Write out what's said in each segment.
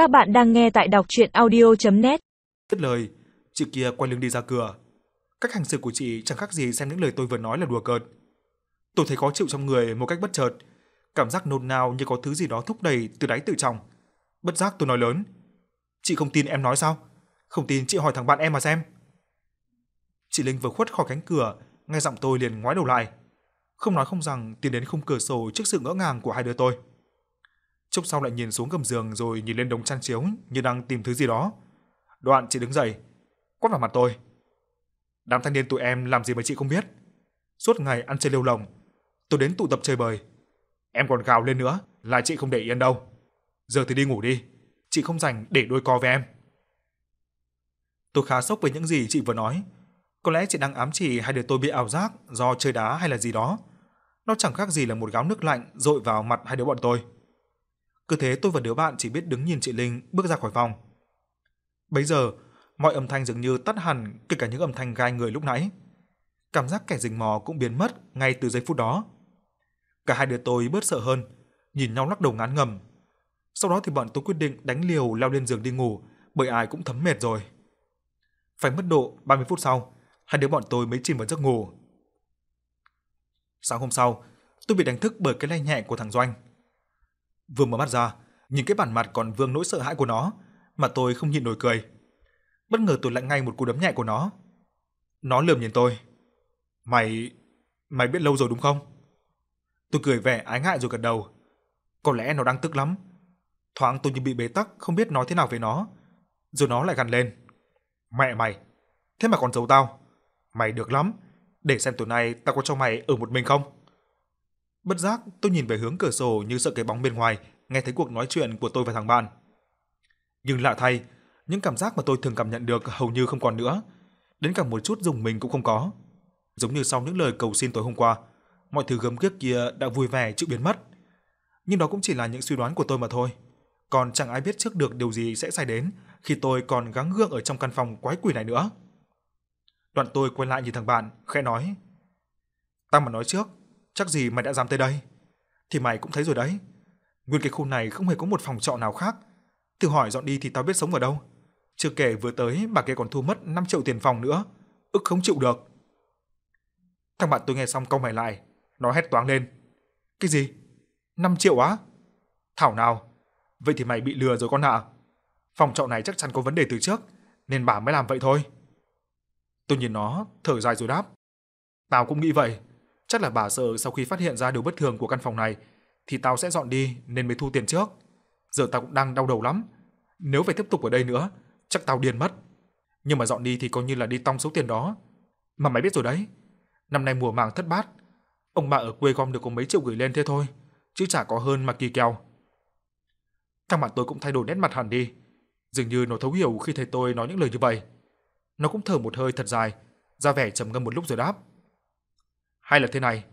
Các bạn đang nghe tại đọc audio net Dứt lời, chị kia quay lưng đi ra cửa. Cách hành xử của chị chẳng khác gì xem những lời tôi vừa nói là đùa cợt. Tôi thấy khó chịu trong người một cách bất chợt, cảm giác nôn nao như có thứ gì đó thúc đẩy từ đáy tự trọng. Bất giác tôi nói lớn. Chị không tin em nói sao? Không tin chị hỏi thằng bạn em mà xem. Chị Linh vừa khuất khỏi cánh cửa, nghe giọng tôi liền ngoái đầu lại. Không nói không rằng tiến đến khung cửa sổ trước sự ngỡ ngàng của hai đứa tôi. Chốc sau lại nhìn xuống gầm giường rồi nhìn lên đống chăn chiếu như đang tìm thứ gì đó. Đoạn chị đứng dậy, quát vào mặt tôi. Đám thanh niên tụi em làm gì mà chị không biết. Suốt ngày ăn chơi lêu lồng, tôi đến tụ tập chơi bời. Em còn gào lên nữa là chị không để yên đâu. Giờ thì đi ngủ đi, chị không rảnh để đôi co với em. Tôi khá sốc với những gì chị vừa nói. Có lẽ chị đang ám chỉ hai đứa tôi bị ảo giác do chơi đá hay là gì đó. Nó chẳng khác gì là một gáo nước lạnh dội vào mặt hai đứa bọn tôi. Cứ thế tôi và đứa bạn chỉ biết đứng nhìn chị Linh bước ra khỏi phòng. Bấy giờ, mọi âm thanh dường như tắt hẳn, kể cả những âm thanh gai người lúc nãy. Cảm giác kẻ rình mò cũng biến mất ngay từ giây phút đó. Cả hai đứa tôi bớt sợ hơn, nhìn nhau lắc đầu ngán ngầm. Sau đó thì bọn tôi quyết định đánh liều leo lên giường đi ngủ, bởi ai cũng thấm mệt rồi. Phải mất độ 30 phút sau, hai đứa bọn tôi mới chìm vào giấc ngủ. Sáng hôm sau, tôi bị đánh thức bởi cái lay nhẹ của thằng Doanh. Vừa mở mắt ra, nhìn cái bản mặt còn vương nỗi sợ hãi của nó, mà tôi không nhịn nổi cười. Bất ngờ tôi lại ngay một cú đấm nhẹ của nó. Nó lườm nhìn tôi. Mày... mày biết lâu rồi đúng không? Tôi cười vẻ ái ngại rồi gật đầu. Có lẽ nó đang tức lắm. Thoáng tôi như bị bế tắc không biết nói thế nào với nó. Rồi nó lại gằn lên. Mẹ mày, thế mà còn giấu tao. Mày được lắm, để xem tối nay tao có cho mày ở một mình không. Bất giác tôi nhìn về hướng cửa sổ như sợ cái bóng bên ngoài nghe thấy cuộc nói chuyện của tôi và thằng bạn. Nhưng lạ thay, những cảm giác mà tôi thường cảm nhận được hầu như không còn nữa, đến cả một chút dùng mình cũng không có. Giống như sau những lời cầu xin tối hôm qua, mọi thứ gớm ghiếc kia đã vui vẻ chịu biến mất. Nhưng đó cũng chỉ là những suy đoán của tôi mà thôi. Còn chẳng ai biết trước được điều gì sẽ xảy đến khi tôi còn gắng gượng ở trong căn phòng quái quỷ này nữa. Đoạn tôi quay lại nhìn thằng bạn, khẽ nói: "Tao mà nói trước, chắc gì mày đã dám tới đây. Thì mày cũng thấy rồi đấy. Nguyên cái khu này không hề có một phòng trọ nào khác. Thử hỏi dọn đi thì tao biết sống ở đâu. Chưa kể vừa tới bà kia còn thu mất 5 triệu tiền phòng nữa, ức không chịu được." Thằng bạn tôi nghe xong câu mày lại, nó hét toáng lên. "Cái gì? 5 triệu á?" Thảo nào, vậy thì mày bị lừa rồi con ạ. Phòng trọ này chắc chắn có vấn đề từ trước, nên bà mới làm vậy thôi. Tôi nhìn nó, thở dài rồi đáp. Tao cũng nghĩ vậy. Chắc là bà sợ sau khi phát hiện ra điều bất thường của căn phòng này, thì tao sẽ dọn đi nên mới thu tiền trước. Giờ tao cũng đang đau đầu lắm. Nếu phải tiếp tục ở đây nữa, chắc tao điên mất. Nhưng mà dọn đi thì coi như là đi tong số tiền đó. Mà mày biết rồi đấy, năm nay mùa màng thất bát, ông bà ở quê gom được có mấy triệu gửi lên thế thôi, chứ chả có hơn mà kỳ kèo. Thằng bạn tôi cũng thay đổi nét mặt hẳn đi, dường như nó thấu hiểu khi thấy tôi nói những lời như vậy. Nó cũng thở một hơi thật dài, ra vẻ trầm ngâm một lúc rồi đáp. Hay là thế này,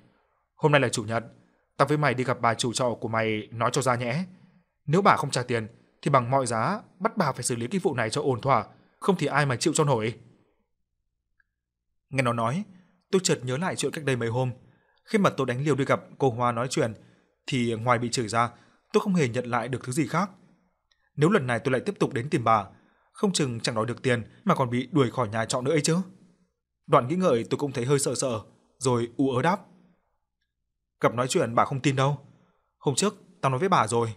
hôm nay là chủ nhật, tao với mày đi gặp bà chủ trọ của mày nói cho ra nhẽ. Nếu bà không trả tiền thì bằng mọi giá bắt bà phải xử lý cái vụ này cho ổn thỏa, không thì ai mà chịu cho nổi. Nghe nó nói, tôi chợt nhớ lại chuyện cách đây mấy hôm, khi mà tôi đánh liều đi gặp cô Hoa nói chuyện thì ngoài bị chửi ra, tôi không hề nhận lại được thứ gì khác. Nếu lần này tôi lại tiếp tục đến tìm bà, không chừng chẳng đòi được tiền mà còn bị đuổi khỏi nhà trọ nữa ấy chứ. Đoạn nghĩ ngợi tôi cũng thấy hơi sợ sợ, rồi u ớ đáp. Gặp nói chuyện bà không tin đâu. Hôm trước tao nói với bà rồi,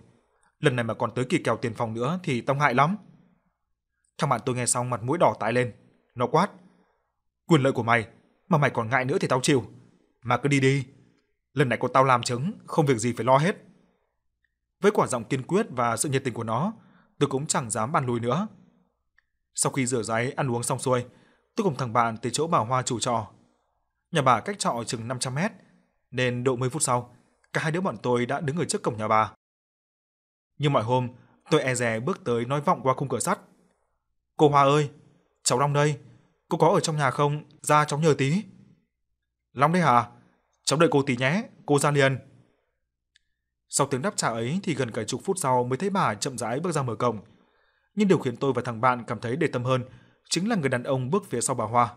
lần này mà còn tới kỳ kèo tiền phòng nữa thì tao ngại lắm. Thằng bạn tôi nghe xong mặt mũi đỏ tái lên, nó quát. Quyền lợi của mày, mà mày còn ngại nữa thì tao chịu. Mà cứ đi đi, lần này có tao làm chứng, không việc gì phải lo hết. Với quả giọng kiên quyết và sự nhiệt tình của nó, tôi cũng chẳng dám bàn lùi nữa. Sau khi rửa ráy ăn uống xong xuôi, tôi cùng thằng bạn tới chỗ bà Hoa chủ trọ. Nhà bà cách trọ chừng 500 mét, nên độ 10 phút sau, cả hai đứa bọn tôi đã đứng ở trước cổng nhà bà. Như mọi hôm, tôi e dè bước tới nói vọng qua khung cửa sắt. Cô Hoa ơi, cháu Long đây, cô có ở trong nhà không? Ra cháu nhờ tí. Long đây hả? Cháu đợi cô tí nhé, cô ra liền. Sau tiếng đáp trả ấy thì gần cả chục phút sau mới thấy bà chậm rãi bước ra mở cổng. Nhưng điều khiến tôi và thằng bạn cảm thấy để tâm hơn chính là người đàn ông bước phía sau bà Hoa.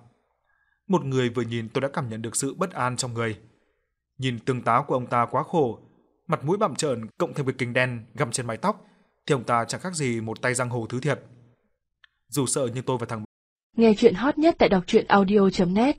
Một người vừa nhìn tôi đã cảm nhận được sự bất an trong người. Nhìn tương tá của ông ta quá khổ, mặt mũi bặm trợn cộng thêm với kính đen găm trên mái tóc, thì ông ta chẳng khác gì một tay giang hồ thứ thiệt. Dù sợ nhưng tôi và thằng Nghe chuyện hot nhất tại đọc truyện audio.net